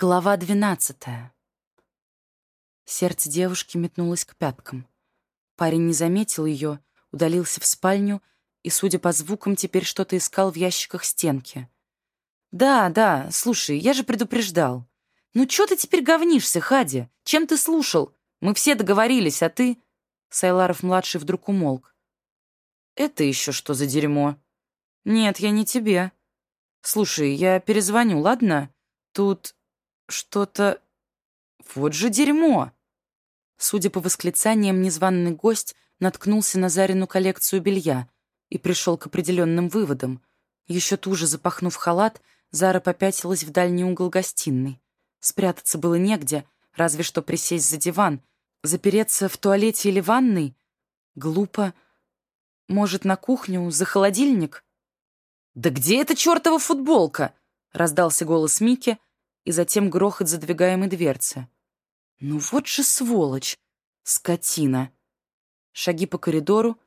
Глава двенадцатая. Сердце девушки метнулось к пяткам. Парень не заметил ее, удалился в спальню и, судя по звукам, теперь что-то искал в ящиках стенки. «Да, да, слушай, я же предупреждал. Ну чё ты теперь говнишься, Хади? Чем ты слушал? Мы все договорились, а ты...» Сайларов-младший вдруг умолк. «Это еще что за дерьмо?» «Нет, я не тебе. Слушай, я перезвоню, ладно? Тут что-то... Вот же дерьмо!» Судя по восклицаниям, незваный гость наткнулся на Зарину коллекцию белья и пришел к определенным выводам. Еще туже запахнув халат, Зара попятилась в дальний угол гостиной. Спрятаться было негде, разве что присесть за диван. Запереться в туалете или ванной? Глупо. Может, на кухню, за холодильник? «Да где эта чертова футболка?» — раздался голос Мики, и затем грохот задвигаемой дверцы. «Ну вот же сволочь! Скотина!» Шаги по коридору,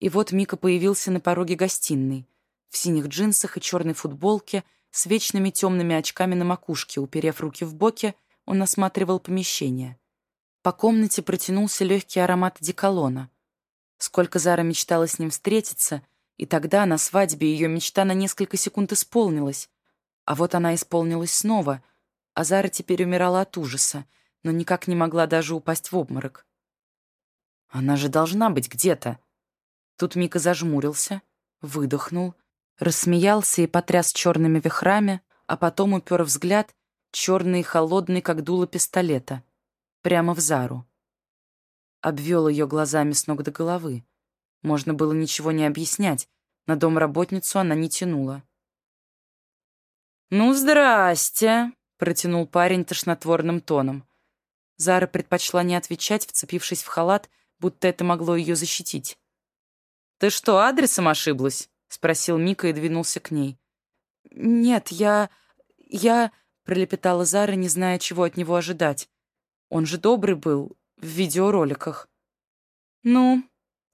и вот Мика появился на пороге гостиной, в синих джинсах и черной футболке, с вечными темными очками на макушке, уперев руки в боки, он осматривал помещение. По комнате протянулся легкий аромат деколона. Сколько Зара мечтала с ним встретиться, и тогда на свадьбе ее мечта на несколько секунд исполнилась. А вот она исполнилась снова — Азара теперь умирала от ужаса, но никак не могла даже упасть в обморок. «Она же должна быть где-то!» Тут Мика зажмурился, выдохнул, рассмеялся и потряс черными вихрами, а потом упер взгляд, черный и холодный, как дуло пистолета, прямо в Зару. Обвел ее глазами с ног до головы. Можно было ничего не объяснять, на домработницу она не тянула. «Ну, здрасте!» Протянул парень тошнотворным тоном. Зара предпочла не отвечать, вцепившись в халат, будто это могло ее защитить. «Ты что, адресом ошиблась?» — спросил Мика и двинулся к ней. «Нет, я... я...» — пролепетала Зара, не зная, чего от него ожидать. «Он же добрый был в видеороликах». «Ну,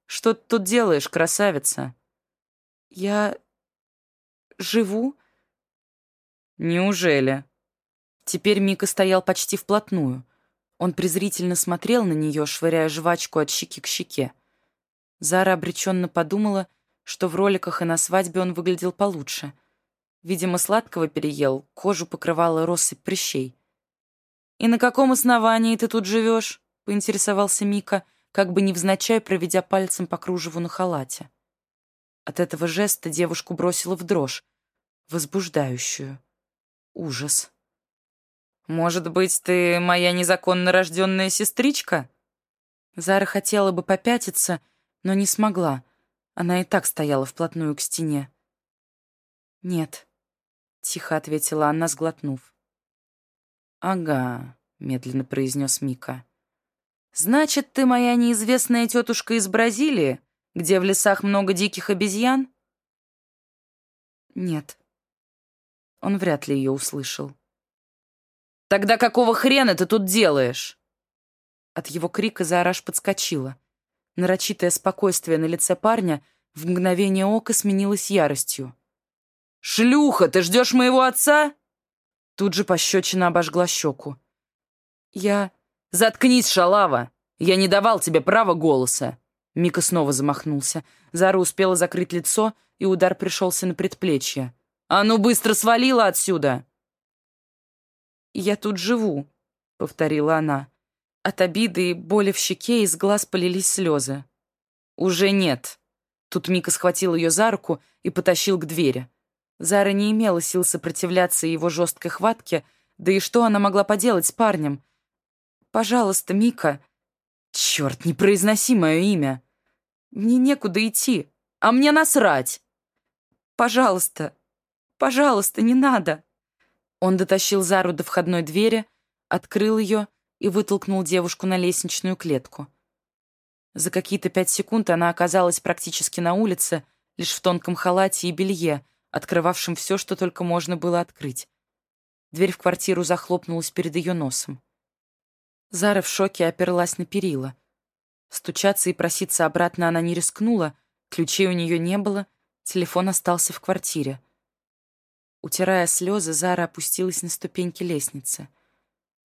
что ты тут делаешь, красавица?» «Я... живу?» «Неужели?» Теперь Мика стоял почти вплотную. Он презрительно смотрел на нее, швыряя жвачку от щеки к щеке. Зара обреченно подумала, что в роликах и на свадьбе он выглядел получше. Видимо, сладкого переел, кожу покрывала россыпь прыщей. «И на каком основании ты тут живешь?» — поинтересовался Мика, как бы невзначай проведя пальцем по кружеву на халате. От этого жеста девушку бросила в дрожь, возбуждающую. Ужас. «Может быть, ты моя незаконно рожденная сестричка?» Зара хотела бы попятиться, но не смогла. Она и так стояла вплотную к стене. «Нет», — тихо ответила она, сглотнув. «Ага», — медленно произнес Мика. «Значит, ты моя неизвестная тетушка из Бразилии, где в лесах много диких обезьян?» «Нет». Он вряд ли ее услышал. «Тогда какого хрена ты тут делаешь?» От его крика Заараш подскочила. Нарочитое спокойствие на лице парня в мгновение ока сменилось яростью. «Шлюха, ты ждешь моего отца?» Тут же пощечина обожгла щеку. «Я...» «Заткнись, шалава! Я не давал тебе права голоса!» Мика снова замахнулся. Зара успела закрыть лицо, и удар пришелся на предплечье. «А ну быстро свалила отсюда!» «Я тут живу», — повторила она. От обиды и боли в щеке из глаз полились слезы. «Уже нет». Тут Мика схватил ее за руку и потащил к двери. Зара не имела сил сопротивляться его жесткой хватке, да и что она могла поделать с парнем? «Пожалуйста, Мика...» «Черт, не произноси мое имя!» «Мне некуда идти, а мне насрать!» «Пожалуйста, пожалуйста, не надо!» Он дотащил Зару до входной двери, открыл ее и вытолкнул девушку на лестничную клетку. За какие-то пять секунд она оказалась практически на улице, лишь в тонком халате и белье, открывавшем все, что только можно было открыть. Дверь в квартиру захлопнулась перед ее носом. Зара в шоке оперлась на перила. Стучаться и проситься обратно она не рискнула, ключей у нее не было, телефон остался в квартире. Утирая слезы, Зара опустилась на ступеньки лестницы.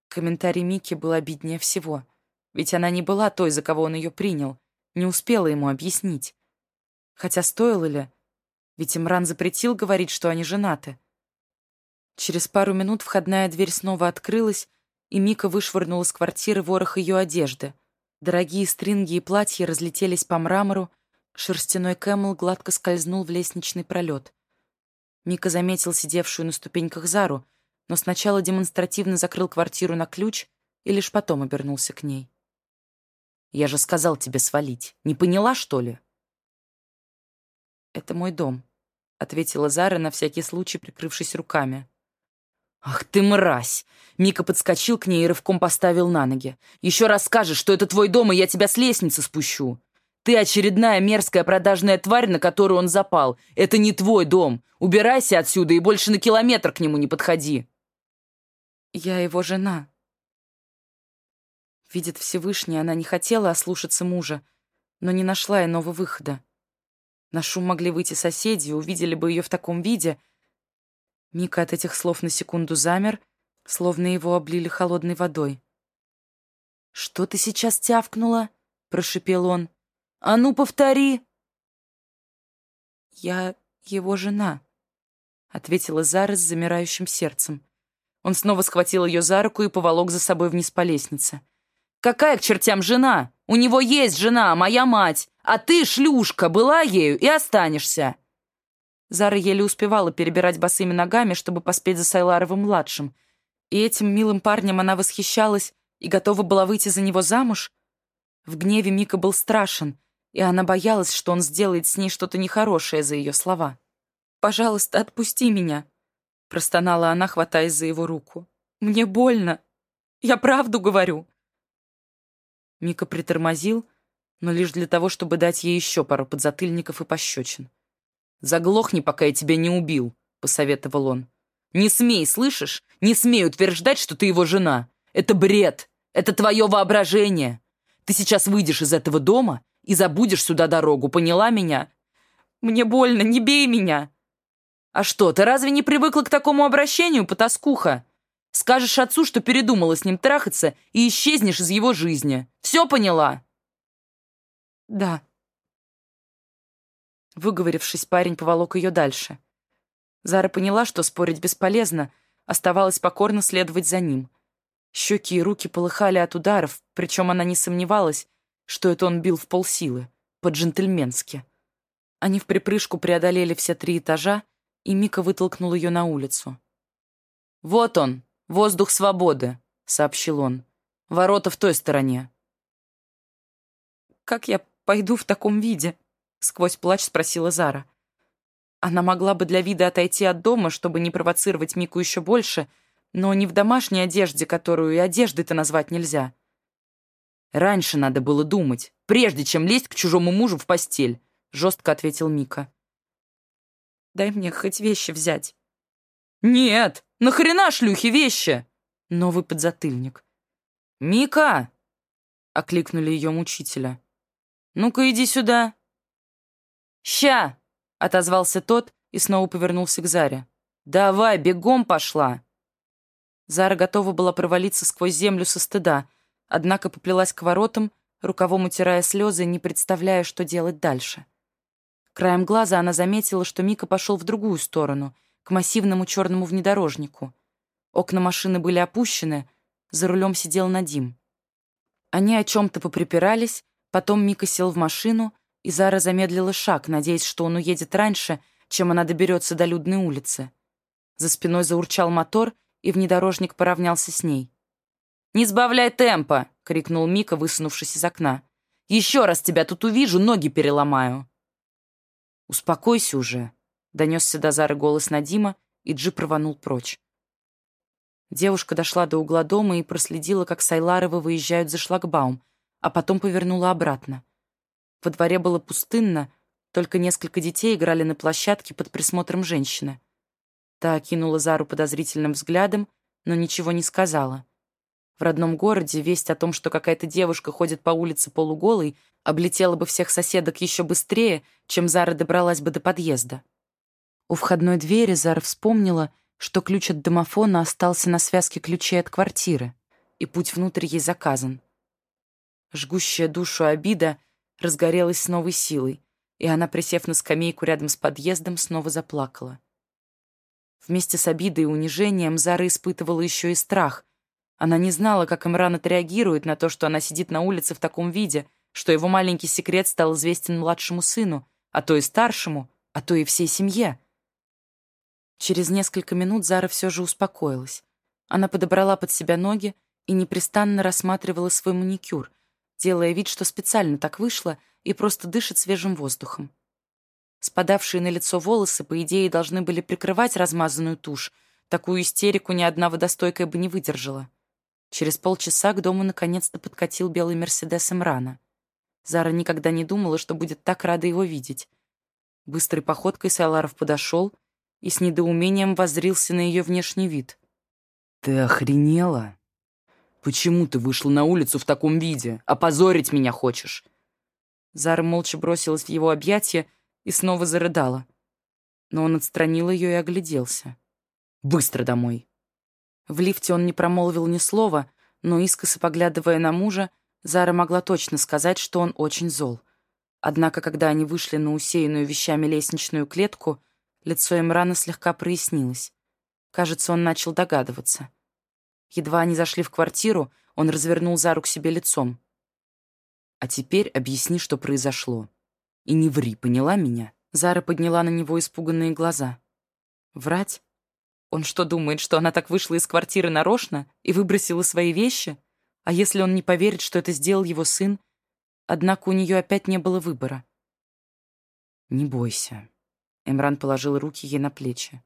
Комментарий Мики был обиднее всего. Ведь она не была той, за кого он ее принял, не успела ему объяснить. Хотя стоило ли? Ведь Имран запретил говорить, что они женаты. Через пару минут входная дверь снова открылась, и Мика вышвырнула с квартиры ворох ее одежды. Дорогие стринги и платья разлетелись по мрамору, шерстяной кэмл гладко скользнул в лестничный пролет. Мика заметил сидевшую на ступеньках Зару, но сначала демонстративно закрыл квартиру на ключ и лишь потом обернулся к ней. «Я же сказал тебе свалить. Не поняла, что ли?» «Это мой дом», — ответила Зара, на всякий случай прикрывшись руками. «Ах ты мразь!» Мика подскочил к ней и рывком поставил на ноги. «Еще раз скажешь, что это твой дом, и я тебя с лестницы спущу. Ты очередная мерзкая продажная тварь, на которую он запал. Это не твой дом. Убирайся отсюда и больше на километр к нему не подходи». «Я его жена». Видит Всевышний, она не хотела ослушаться мужа, но не нашла иного выхода. На шум могли выйти соседи, увидели бы ее в таком виде. Мика от этих слов на секунду замер, словно его облили холодной водой. «Что ты сейчас тявкнула?» — прошипел он. «А ну, повтори!» «Я его жена», — ответила Зара с замирающим сердцем. Он снова схватил ее за руку и поволок за собой вниз по лестнице. «Какая к чертям жена? У него есть жена, моя мать, а ты, шлюшка, была ею и останешься!» Зара еле успевала перебирать босыми ногами, чтобы поспеть за Сайларовым-младшим. И этим милым парнем она восхищалась и готова была выйти за него замуж. В гневе Мика был страшен, и она боялась, что он сделает с ней что-то нехорошее за ее слова. «Пожалуйста, отпусти меня», — простонала она, хватаясь за его руку. «Мне больно. Я правду говорю». Мика притормозил, но лишь для того, чтобы дать ей еще пару подзатыльников и пощечин. «Заглохни, пока я тебя не убил», — посоветовал он. «Не смей, слышишь? Не смей утверждать, что ты его жена. Это бред. Это твое воображение. Ты сейчас выйдешь из этого дома и забудешь сюда дорогу, поняла меня? Мне больно, не бей меня. А что, ты разве не привыкла к такому обращению, потаскуха? Скажешь отцу, что передумала с ним трахаться и исчезнешь из его жизни. Все поняла? Да. Выговорившись, парень поволок ее дальше. Зара поняла, что спорить бесполезно, оставалось покорно следовать за ним. Щеки и руки полыхали от ударов, причем она не сомневалась, что это он бил в полсилы, по-джентльменски. Они в припрыжку преодолели все три этажа, и Мика вытолкнул ее на улицу. «Вот он, воздух свободы», — сообщил он. «Ворота в той стороне». «Как я пойду в таком виде?» — сквозь плач спросила Зара. Она могла бы для вида отойти от дома, чтобы не провоцировать Мику еще больше, но не в домашней одежде, которую и одеждой-то назвать нельзя. «Раньше надо было думать, прежде чем лезть к чужому мужу в постель», — жестко ответил Мика. «Дай мне хоть вещи взять». «Нет, нахрена шлюхи вещи?» Новый подзатыльник. «Мика!» — окликнули ее мучителя. «Ну-ка, иди сюда». «Ща!» — отозвался тот и снова повернулся к Заре. «Давай, бегом пошла!» Зара готова была провалиться сквозь землю со стыда — однако поплелась к воротам, рукавом утирая слезы, не представляя, что делать дальше. Краем глаза она заметила, что Мика пошел в другую сторону, к массивному черному внедорожнику. Окна машины были опущены, за рулем сидел Надим. Они о чем-то поприпирались, потом Мика сел в машину, и Зара замедлила шаг, надеясь, что он уедет раньше, чем она доберется до людной улицы. За спиной заурчал мотор, и внедорожник поравнялся с ней. «Не сбавляй темпа!» — крикнул Мика, высунувшись из окна. «Еще раз тебя тут увижу, ноги переломаю!» «Успокойся уже!» — донесся до Зары голос Надима, и джип рванул прочь. Девушка дошла до угла дома и проследила, как Сайларовы выезжают за шлагбаум, а потом повернула обратно. Во дворе было пустынно, только несколько детей играли на площадке под присмотром женщины. Та окинула Зару подозрительным взглядом, но ничего не сказала. В родном городе весть о том, что какая-то девушка ходит по улице полуголой, облетела бы всех соседок еще быстрее, чем Зара добралась бы до подъезда. У входной двери Зара вспомнила, что ключ от домофона остался на связке ключей от квартиры. и путь внутрь ей заказан. Жгущая душу обида разгорелась с новой силой, и она, присев на скамейку рядом с подъездом, снова заплакала. Вместе с обидой и унижением Зара испытывала еще и страх. Она не знала, как Имран отреагирует на то, что она сидит на улице в таком виде, что его маленький секрет стал известен младшему сыну, а то и старшему, а то и всей семье. Через несколько минут Зара все же успокоилась. Она подобрала под себя ноги и непрестанно рассматривала свой маникюр, делая вид, что специально так вышло и просто дышит свежим воздухом. Спадавшие на лицо волосы, по идее, должны были прикрывать размазанную тушь. Такую истерику ни одна водостойкая бы не выдержала. Через полчаса к дому наконец-то подкатил белый Мерседес Имрана. Зара никогда не думала, что будет так рада его видеть. Быстрой походкой Сайларов подошел и с недоумением воззрился на ее внешний вид. «Ты охренела? Почему ты вышла на улицу в таком виде? Опозорить меня хочешь?» Зара молча бросилась в его объятия и снова зарыдала. Но он отстранил ее и огляделся. «Быстро домой!» В лифте он не промолвил ни слова, но, искоса поглядывая на мужа, Зара могла точно сказать, что он очень зол. Однако, когда они вышли на усеянную вещами лестничную клетку, лицо Эмрана слегка прояснилось. Кажется, он начал догадываться. Едва они зашли в квартиру, он развернул Зару к себе лицом. «А теперь объясни, что произошло. И не ври, поняла меня?» Зара подняла на него испуганные глаза. «Врать? Он что, думает, что она так вышла из квартиры нарочно и выбросила свои вещи? А если он не поверит, что это сделал его сын, Однако у нее опять не было выбора. «Не бойся». Эмран положил руки ей на плечи.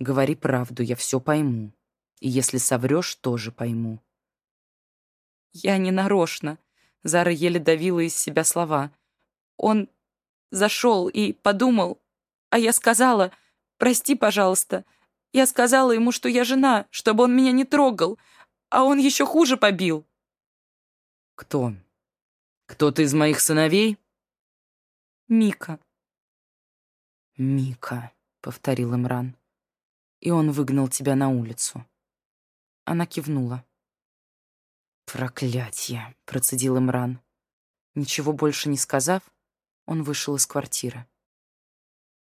«Говори правду, я все пойму. И если соврешь, тоже пойму». «Я не нарочно», — Зара еле давила из себя слова. «Он зашел и подумал, а я сказала, прости, пожалуйста. Я сказала ему, что я жена, чтобы он меня не трогал, а он еще хуже побил». «Кто?» Кто-то из моих сыновей? Мика. Мика, повторил Имран. И он выгнал тебя на улицу. Она кивнула. «Проклятье!» — процедил Имран. Ничего больше не сказав, он вышел из квартиры.